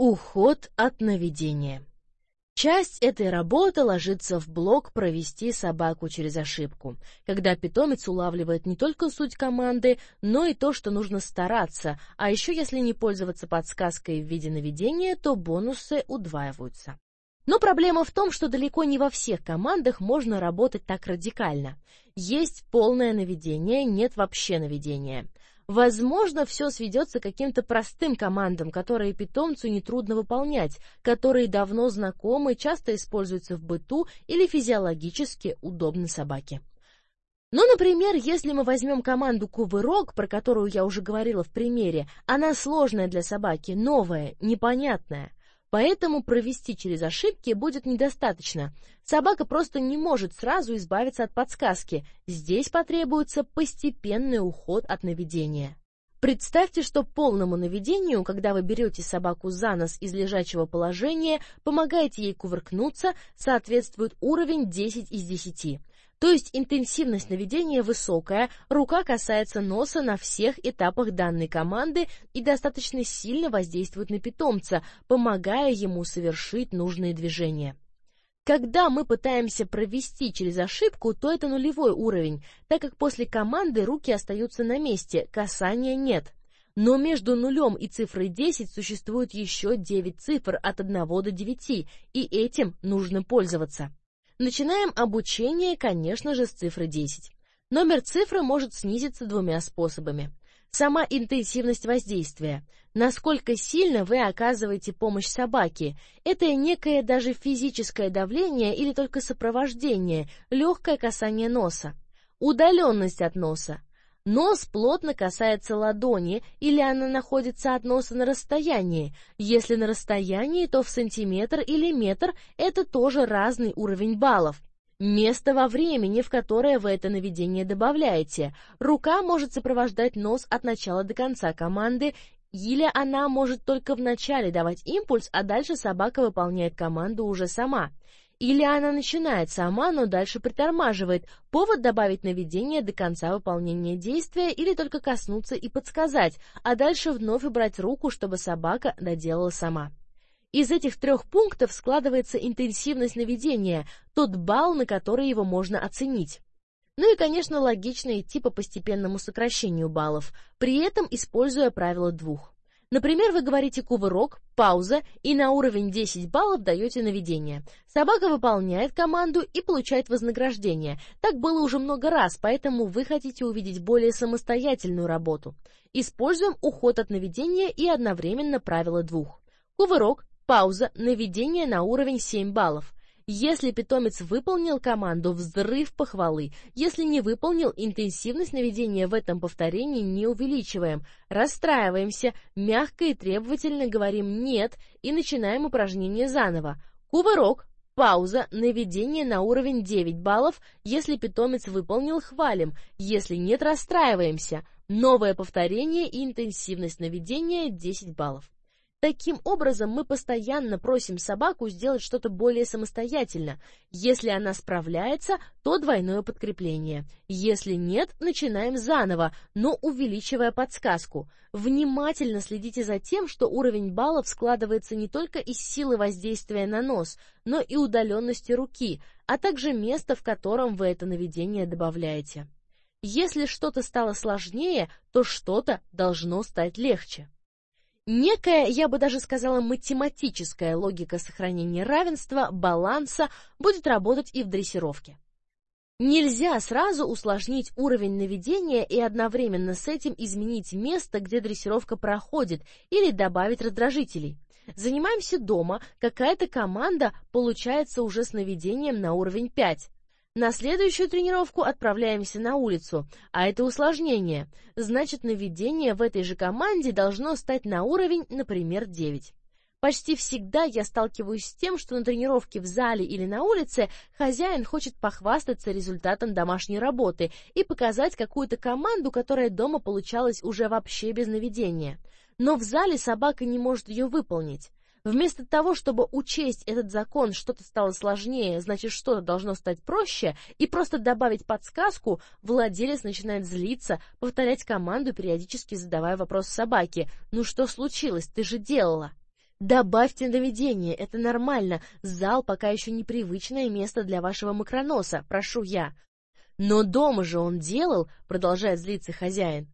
Уход от наведения. Часть этой работы ложится в блок «Провести собаку через ошибку», когда питомец улавливает не только суть команды, но и то, что нужно стараться, а еще если не пользоваться подсказкой в виде наведения, то бонусы удваиваются. Но проблема в том, что далеко не во всех командах можно работать так радикально. Есть полное наведение, нет вообще наведения. Возможно, все сведется к каким-то простым командам, которые питомцу нетрудно выполнять, которые давно знакомы, часто используются в быту или физиологически удобны собаке. Ну, например, если мы возьмем команду «Кувырок», про которую я уже говорила в примере, она сложная для собаки, новая, непонятная. Поэтому провести через ошибки будет недостаточно. Собака просто не может сразу избавиться от подсказки. Здесь потребуется постепенный уход от наведения. Представьте, что полному наведению, когда вы берете собаку за нос из лежачего положения, помогаете ей кувыркнуться, соответствует уровень 10 из 10. То есть интенсивность наведения высокая, рука касается носа на всех этапах данной команды и достаточно сильно воздействует на питомца, помогая ему совершить нужные движения. Когда мы пытаемся провести через ошибку, то это нулевой уровень, так как после команды руки остаются на месте, касания нет. Но между нулем и цифрой 10 существует еще 9 цифр от 1 до 9, и этим нужно пользоваться. Начинаем обучение, конечно же, с цифры 10. Номер цифры может снизиться двумя способами. Сама интенсивность воздействия. Насколько сильно вы оказываете помощь собаке. Это некое даже физическое давление или только сопровождение, легкое касание носа. Удаленность от носа. Нос плотно касается ладони или она находится от носа на расстоянии. Если на расстоянии, то в сантиметр или метр это тоже разный уровень баллов. Место во времени, в которое вы это наведение добавляете. Рука может сопровождать нос от начала до конца команды, или она может только в начале давать импульс, а дальше собака выполняет команду уже сама. Или она начинает сама, но дальше притормаживает. Повод добавить наведение до конца выполнения действия или только коснуться и подсказать, а дальше вновь убрать руку, чтобы собака доделала сама. Из этих трех пунктов складывается интенсивность наведения, тот балл, на который его можно оценить. Ну и, конечно, логично идти по постепенному сокращению баллов, при этом используя правило двух. Например, вы говорите кувырок, пауза и на уровень 10 баллов даете наведение. Собака выполняет команду и получает вознаграждение. Так было уже много раз, поэтому вы хотите увидеть более самостоятельную работу. Используем уход от наведения и одновременно правило двух. Кувырок, пауза, наведение на уровень 7 баллов. Если питомец выполнил команду, взрыв похвалы. Если не выполнил, интенсивность наведения в этом повторении не увеличиваем. Расстраиваемся, мягко и требовательно говорим «нет» и начинаем упражнение заново. Кувырок, Пауза, наведение на уровень 9 баллов, если питомец выполнил, хвалим, если нет, расстраиваемся. Новое повторение и интенсивность наведения 10 баллов. Таким образом, мы постоянно просим собаку сделать что-то более самостоятельно. Если она справляется, то двойное подкрепление. Если нет, начинаем заново, но увеличивая подсказку. Внимательно следите за тем, что уровень баллов складывается не только из силы воздействия на нос, но и удаленности руки, а также места, в котором вы это наведение добавляете. Если что-то стало сложнее, то что-то должно стать легче. Некая, я бы даже сказала, математическая логика сохранения равенства, баланса будет работать и в дрессировке. Нельзя сразу усложнить уровень наведения и одновременно с этим изменить место, где дрессировка проходит, или добавить раздражителей. Занимаемся дома, какая-то команда получается уже с наведением на уровень 5. На следующую тренировку отправляемся на улицу, а это усложнение. Значит, наведение в этой же команде должно стать на уровень, например, 9. Почти всегда я сталкиваюсь с тем, что на тренировке в зале или на улице хозяин хочет похвастаться результатом домашней работы и показать какую-то команду, которая дома получалась уже вообще без наведения. Но в зале собака не может ее выполнить. Вместо того, чтобы учесть этот закон, что-то стало сложнее, значит, что-то должно стать проще, и просто добавить подсказку, владелец начинает злиться, повторять команду, периодически задавая вопрос собаке. «Ну что случилось? Ты же делала!» Добавьте наведение, это нормально. Зал пока еще непривычное место для вашего макроноса, прошу я. Но дома же он делал, продолжает злиться хозяин.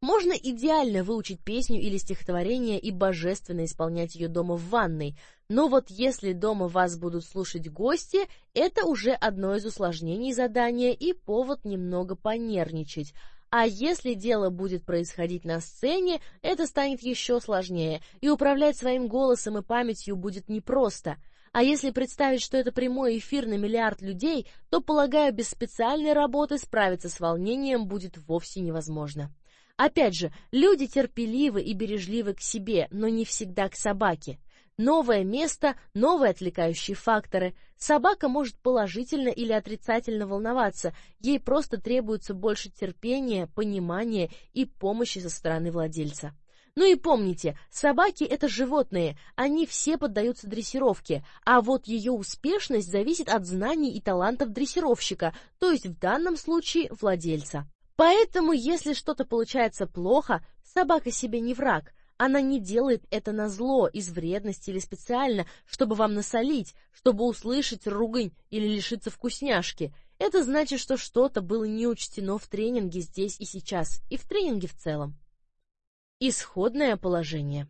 Можно идеально выучить песню или стихотворение и божественно исполнять ее дома в ванной, но вот если дома вас будут слушать гости, это уже одно из усложнений задания и повод немного понервничать. А если дело будет происходить на сцене, это станет еще сложнее, и управлять своим голосом и памятью будет непросто. А если представить, что это прямой эфир на миллиард людей, то, полагаю, без специальной работы справиться с волнением будет вовсе невозможно. Опять же, люди терпеливы и бережливы к себе, но не всегда к собаке. Новое место, новые отвлекающие факторы. Собака может положительно или отрицательно волноваться, ей просто требуется больше терпения, понимания и помощи со стороны владельца. Ну и помните, собаки это животные, они все поддаются дрессировке, а вот ее успешность зависит от знаний и талантов дрессировщика, то есть в данном случае владельца. Поэтому, если что-то получается плохо, собака себе не враг. Она не делает это на зло, из вредности или специально, чтобы вам насолить, чтобы услышать ругань или лишиться вкусняшки. Это значит, что что-то было не учтено в тренинге здесь и сейчас, и в тренинге в целом. Исходное положение.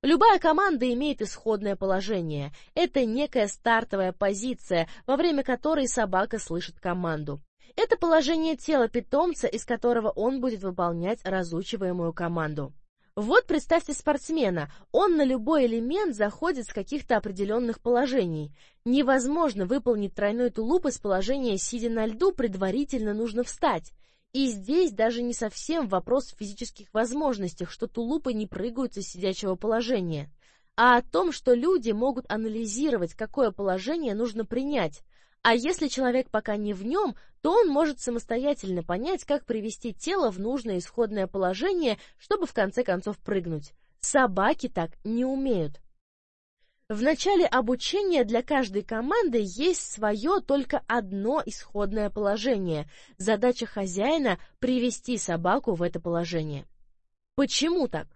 Любая команда имеет исходное положение. Это некая стартовая позиция, во время которой собака слышит команду. Это положение тела питомца, из которого он будет выполнять разучиваемую команду. Вот представьте спортсмена, он на любой элемент заходит с каких-то определенных положений. Невозможно выполнить тройной тулуп из положения сидя на льду, предварительно нужно встать. И здесь даже не совсем вопрос в физических возможностях, что тулупы не прыгают из сидячего положения, а о том, что люди могут анализировать, какое положение нужно принять, а если человек пока не в нем, то он может самостоятельно понять, как привести тело в нужное исходное положение, чтобы в конце концов прыгнуть. Собаки так не умеют. В начале обучения для каждой команды есть свое только одно исходное положение. Задача хозяина — привести собаку в это положение. Почему так?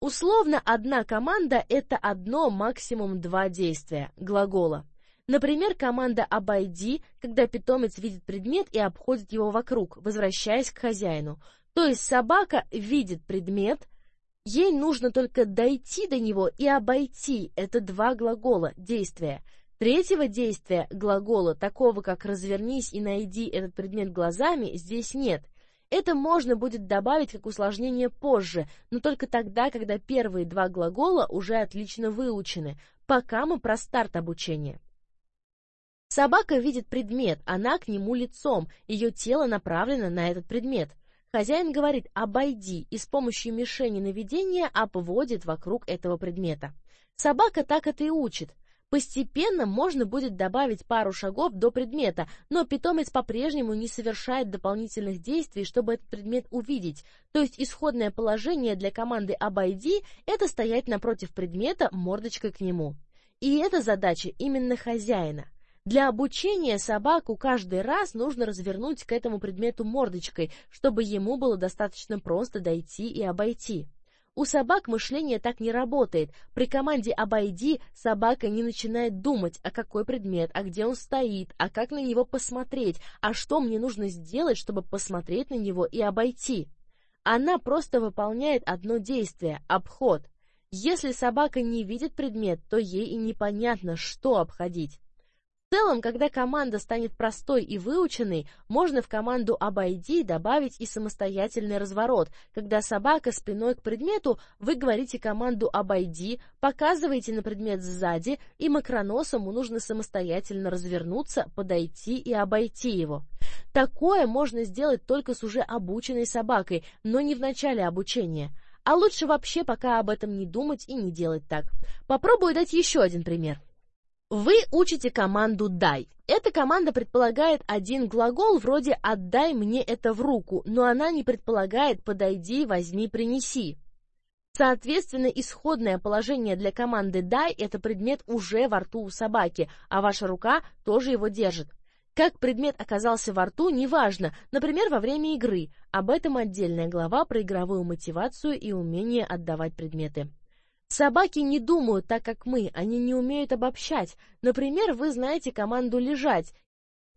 Условно, одна команда — это одно, максимум два действия, глагола. Например, команда «обойди», когда питомец видит предмет и обходит его вокруг, возвращаясь к хозяину. То есть собака видит предмет, ей нужно только дойти до него и обойти. Это два глагола, действия. Третьего действия, глагола, такого как «развернись и найди этот предмет глазами», здесь нет. Это можно будет добавить как усложнение позже, но только тогда, когда первые два глагола уже отлично выучены, пока мы про старт обучения. Собака видит предмет, она к нему лицом, ее тело направлено на этот предмет. Хозяин говорит «обойди» и с помощью мишени наведения обводит вокруг этого предмета. Собака так это и учит. Постепенно можно будет добавить пару шагов до предмета, но питомец по-прежнему не совершает дополнительных действий, чтобы этот предмет увидеть. То есть исходное положение для команды «обойди» — это стоять напротив предмета мордочкой к нему. И эта задача именно хозяина — для обучения собаку каждый раз нужно развернуть к этому предмету мордочкой, чтобы ему было достаточно просто дойти и обойти. У собак мышление так не работает. При команде «обойди» собака не начинает думать, а какой предмет, а где он стоит, а как на него посмотреть, а что мне нужно сделать, чтобы посмотреть на него и обойти. Она просто выполняет одно действие – обход. Если собака не видит предмет, то ей и непонятно, что обходить. В целом, когда команда станет простой и выученной, можно в команду «обойди» добавить и самостоятельный разворот. Когда собака спиной к предмету, вы говорите команду «обойди», показываете на предмет сзади, и макроносому нужно самостоятельно развернуться, подойти и обойти его. Такое можно сделать только с уже обученной собакой, но не в начале обучения. А лучше вообще пока об этом не думать и не делать так. Попробую дать еще один пример. Вы учите команду «дай». Эта команда предполагает один глагол вроде «отдай мне это в руку», но она не предполагает «подойди, возьми, принеси». Соответственно, исходное положение для команды «дай» — это предмет уже во рту у собаки, а ваша рука тоже его держит. Как предмет оказался во рту, неважно, например, во время игры. Об этом отдельная глава про игровую мотивацию и умение отдавать предметы. Собаки не думают так, как мы, они не умеют обобщать. Например, вы знаете команду «лежать»,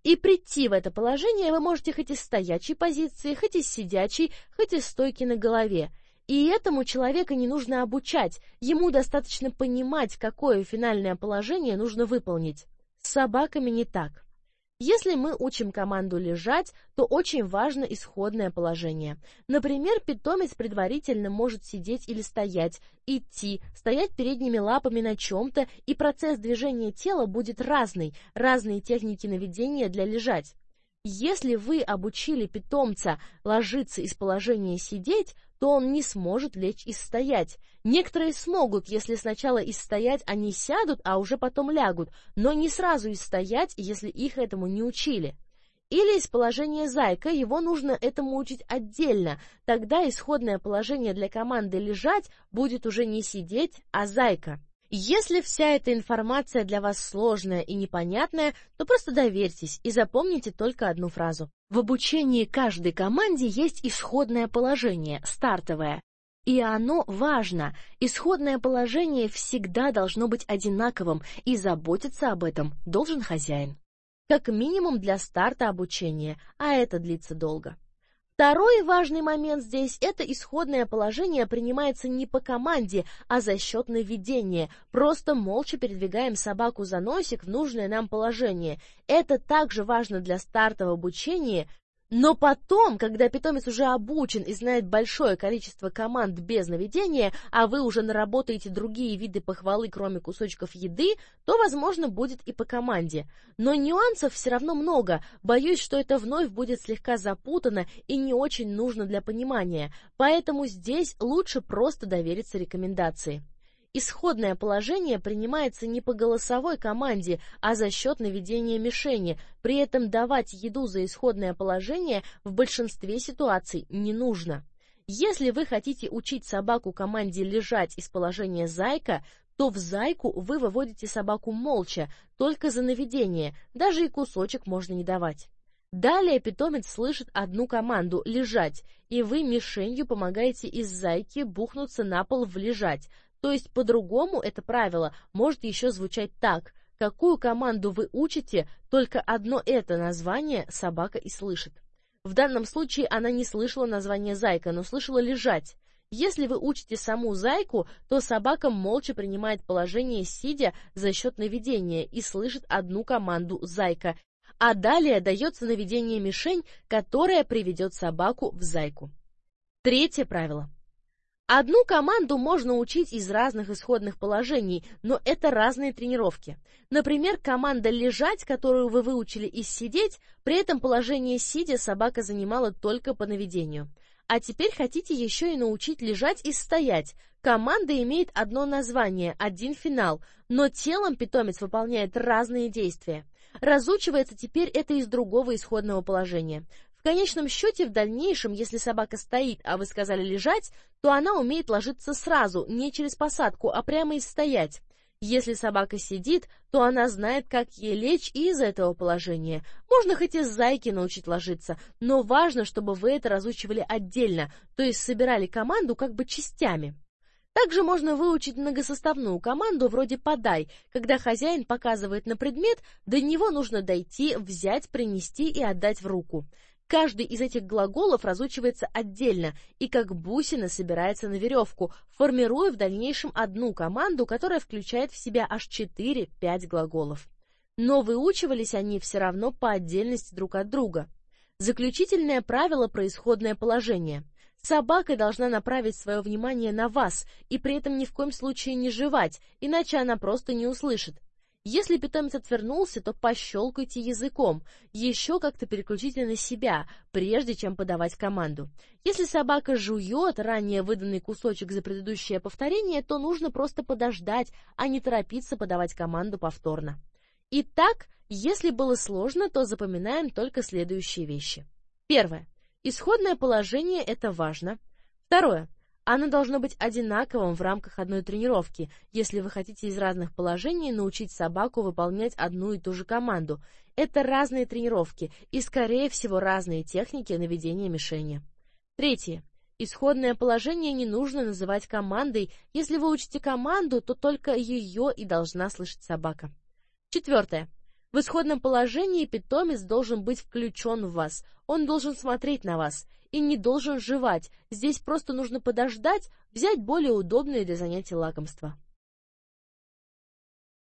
и прийти в это положение вы можете хоть из стоячей позиции, хоть из сидячей, хоть из стойки на голове. И этому человека не нужно обучать, ему достаточно понимать, какое финальное положение нужно выполнить. С собаками не так. Если мы учим команду лежать, то очень важно исходное положение. Например, питомец предварительно может сидеть или стоять, идти, стоять передними лапами на чем-то, и процесс движения тела будет разный, разные техники наведения для лежать. Если вы обучили питомца ложиться из положения сидеть, то он не сможет лечь и стоять. Некоторые смогут, если сначала и стоять они сядут, а уже потом лягут, но не сразу и стоять, если их этому не учили. Или из положения зайка, его нужно этому учить отдельно, тогда исходное положение для команды «лежать» будет уже не сидеть, а зайка. Если вся эта информация для вас сложная и непонятная, то просто доверьтесь и запомните только одну фразу. В обучении каждой команде есть исходное положение, стартовое. И оно важно. Исходное положение всегда должно быть одинаковым, и заботиться об этом должен хозяин. Как минимум для старта обучения, а это длится долго. Второй важный момент здесь – это исходное положение принимается не по команде, а за счет наведения. Просто молча передвигаем собаку за носик в нужное нам положение. Это также важно для старта в обучении, но потом, когда питомец уже обучен и знает большое количество команд без наведения, а вы уже наработаете другие виды похвалы, кроме кусочков еды, то, возможно, будет и по команде. Но нюансов все равно много. Боюсь, что это вновь будет слегка запутано и не очень нужно для понимания. Поэтому здесь лучше просто довериться рекомендации. Исходное положение принимается не по голосовой команде, а за счет наведения мишени, при этом давать еду за исходное положение в большинстве ситуаций не нужно. Если вы хотите учить собаку команде лежать из положения зайка, то в зайку вы выводите собаку молча, только за наведение, даже и кусочек можно не давать. Далее питомец слышит одну команду «лежать», и вы мишенью помогаете из зайки бухнуться на пол в «лежать», то есть по-другому это правило может еще звучать так. Какую команду вы учите, только одно это название собака и слышит. В данном случае она не слышала название зайка, но слышала лежать. Если вы учите саму зайку, то собака молча принимает положение сидя за счет наведения и слышит одну команду зайка, а далее дается наведение мишень, которая приведет собаку в зайку. Третье правило. Одну команду можно учить из разных исходных положений, но это разные тренировки. Например, команда «лежать», которую вы выучили из «сидеть», при этом положение «сидя» собака занимала только по наведению. А теперь хотите еще и научить лежать и стоять. Команда имеет одно название, один финал, но телом питомец выполняет разные действия. Разучивается теперь это из другого исходного положения. В конечном счете, в дальнейшем, если собака стоит, а вы сказали лежать, то она умеет ложиться сразу, не через посадку, а прямо и стоять. Если собака сидит, то она знает, как ей лечь из этого положения. Можно хоть из зайки научить ложиться, но важно, чтобы вы это разучивали отдельно, то есть собирали команду как бы частями. Также можно выучить многосоставную команду вроде «подай», когда хозяин показывает на предмет, до него нужно дойти, взять, принести и отдать в руку. Каждый из этих глаголов разучивается отдельно и как бусина собирается на веревку, формируя в дальнейшем одну команду, которая включает в себя аж 4-5 глаголов. Но выучивались они все равно по отдельности друг от друга. Заключительное правило про исходное положение. Собака должна направить свое внимание на вас и при этом ни в коем случае не жевать, иначе она просто не услышит. Если питомец отвернулся, то пощелкайте языком, еще как-то переключите на себя, прежде чем подавать команду. Если собака жует ранее выданный кусочек за предыдущее повторение, то нужно просто подождать, а не торопиться подавать команду повторно. Итак, если было сложно, то запоминаем только следующие вещи. Первое. Исходное положение – это важно. Второе. Оно должно быть одинаковым в рамках одной тренировки, если вы хотите из разных положений научить собаку выполнять одну и ту же команду. Это разные тренировки и, скорее всего, разные техники наведения мишени. Третье. Исходное положение не нужно называть командой. Если вы учите команду, то только ее и должна слышать собака. Четвертое. В исходном положении питомец должен быть включен в вас. Он должен смотреть на вас – и не должен жевать. Здесь просто нужно подождать, взять более удобное для занятий лакомство.